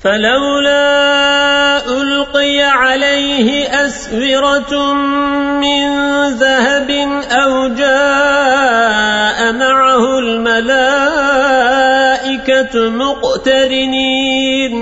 فلولا ألقي عليه أسورة من ذهب أو جاء معه الملائكة مقترنين.